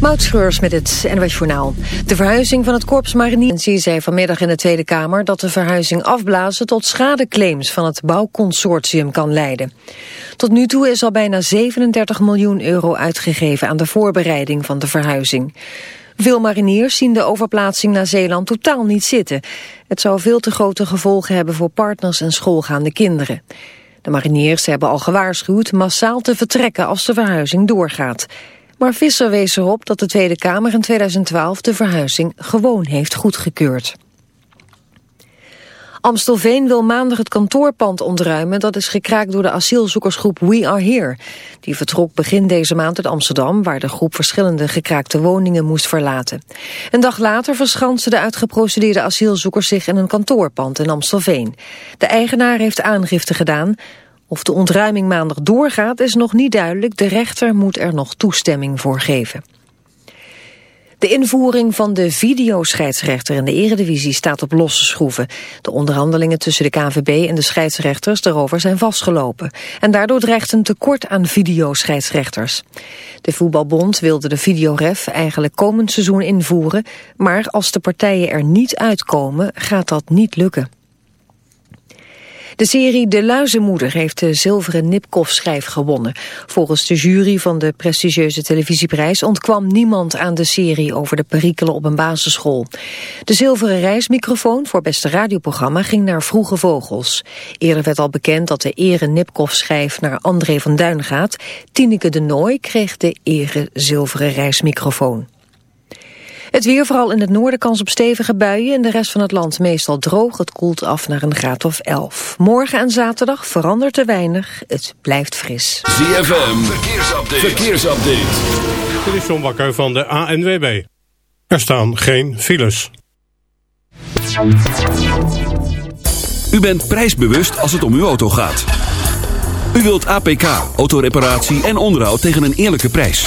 Moutschreurs met het NWS Journaal. De verhuizing van het Korps Mariniers zei vanmiddag in de Tweede Kamer... dat de verhuizing afblazen tot schadeclaims van het bouwconsortium kan leiden. Tot nu toe is al bijna 37 miljoen euro uitgegeven... aan de voorbereiding van de verhuizing. Veel mariniers zien de overplaatsing naar Zeeland totaal niet zitten. Het zou veel te grote gevolgen hebben voor partners en schoolgaande kinderen. De mariniers hebben al gewaarschuwd massaal te vertrekken als de verhuizing doorgaat... Maar Visser wees erop dat de Tweede Kamer in 2012 de verhuizing gewoon heeft goedgekeurd. Amstelveen wil maandag het kantoorpand ontruimen... dat is gekraakt door de asielzoekersgroep We Are Here. Die vertrok begin deze maand uit Amsterdam... waar de groep verschillende gekraakte woningen moest verlaten. Een dag later verschansten de uitgeprocedeerde asielzoekers... zich in een kantoorpand in Amstelveen. De eigenaar heeft aangifte gedaan... Of de ontruiming maandag doorgaat is nog niet duidelijk. De rechter moet er nog toestemming voor geven. De invoering van de videoscheidsrechter in de eredivisie staat op losse schroeven. De onderhandelingen tussen de KNVB en de scheidsrechters daarover zijn vastgelopen. En daardoor dreigt een tekort aan videoscheidsrechters. De voetbalbond wilde de videoref eigenlijk komend seizoen invoeren... maar als de partijen er niet uitkomen, gaat dat niet lukken. De serie De Luizenmoeder heeft de zilveren Nipkoff-schijf gewonnen. Volgens de jury van de prestigieuze televisieprijs ontkwam niemand aan de serie over de perikelen op een basisschool. De zilveren reismicrofoon voor beste radioprogramma ging naar Vroege Vogels. Eerder werd al bekend dat de ere Nipkoff-schijf naar André van Duin gaat. Tineke de Nooi kreeg de ere zilveren reismicrofoon. Het weer vooral in het noorden kans op stevige buien. In de rest van het land meestal droog. Het koelt af naar een graad of 11. Morgen en zaterdag verandert er weinig. Het blijft fris. ZFM, verkeersupdate. verkeersupdate. Dit is John Bakker van de ANWB. Er staan geen files. U bent prijsbewust als het om uw auto gaat. U wilt APK, autoreparatie en onderhoud tegen een eerlijke prijs.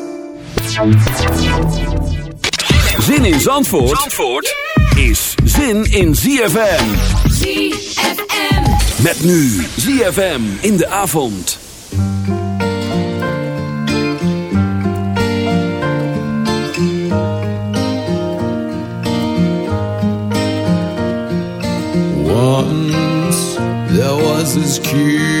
Zin in Zandvoort, Zandvoort is zin in ZFM. ZFM. Met nu ZFM in de avond. Once there was this kid who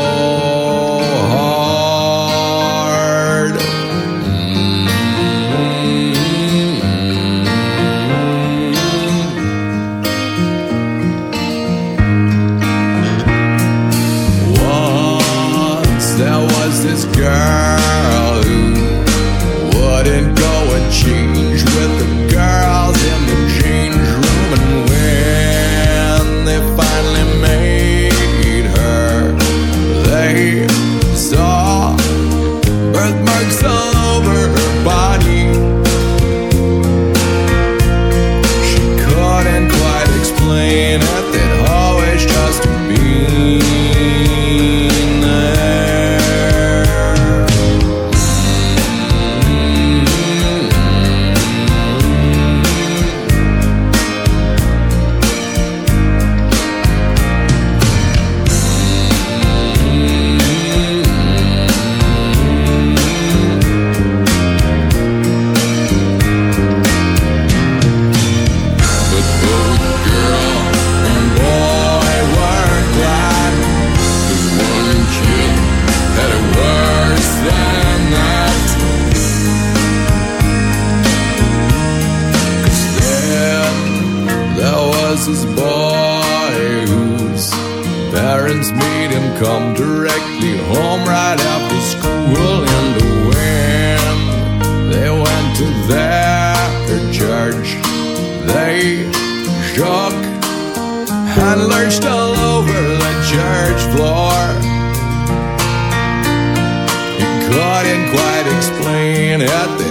and lurched all over the church floor. He couldn't quite explain it.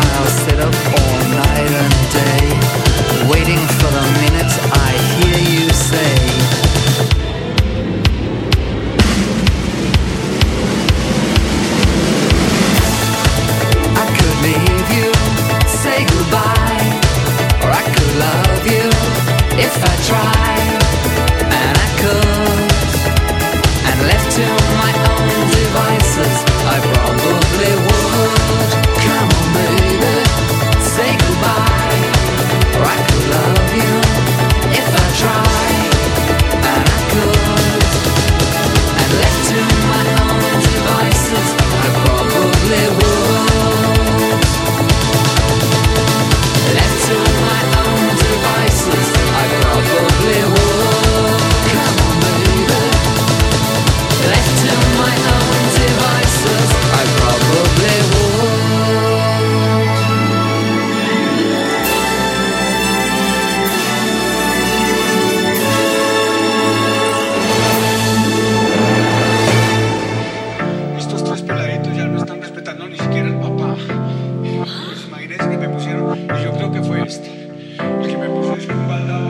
I'll sit up all night and day, waiting for the questa, perché mi ha portato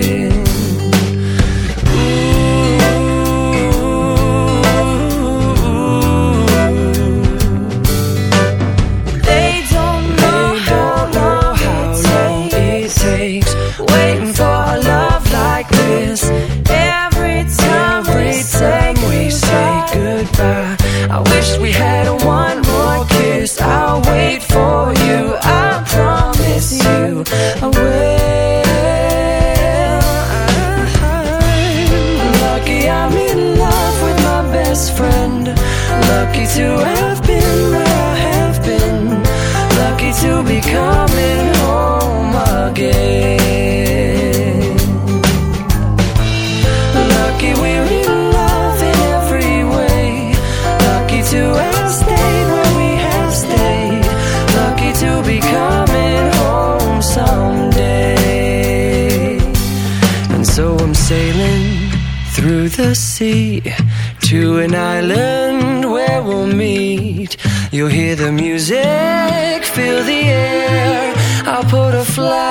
You hear the music, feel the air. I'll put a flower.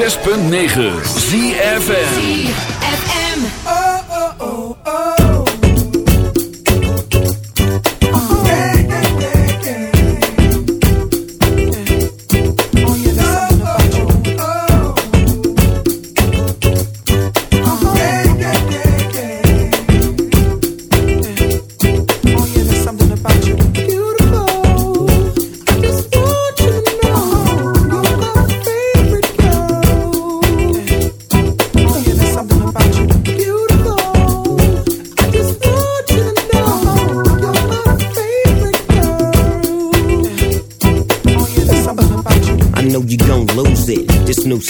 106.9 ZFM.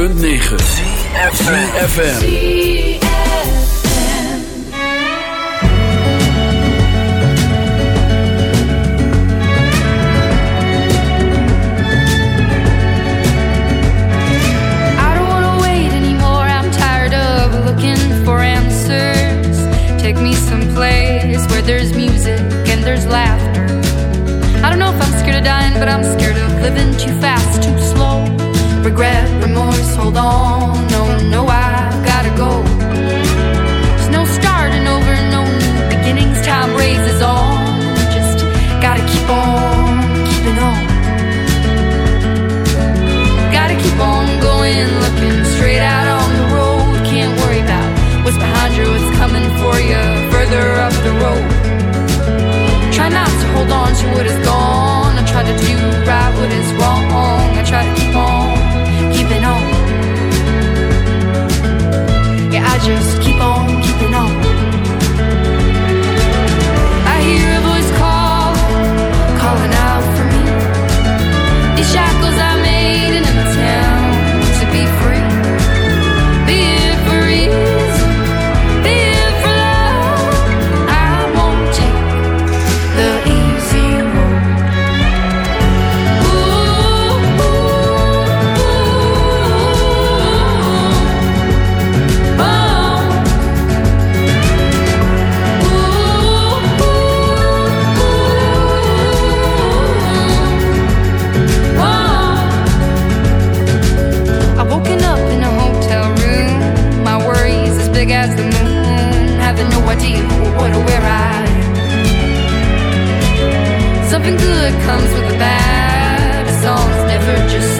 106.9 FM. There's music and there's laughter. I don't know if I'm scared of dying, but I'm scared of what is gone. I try to do right what is wrong. good comes with the bad. It's all never just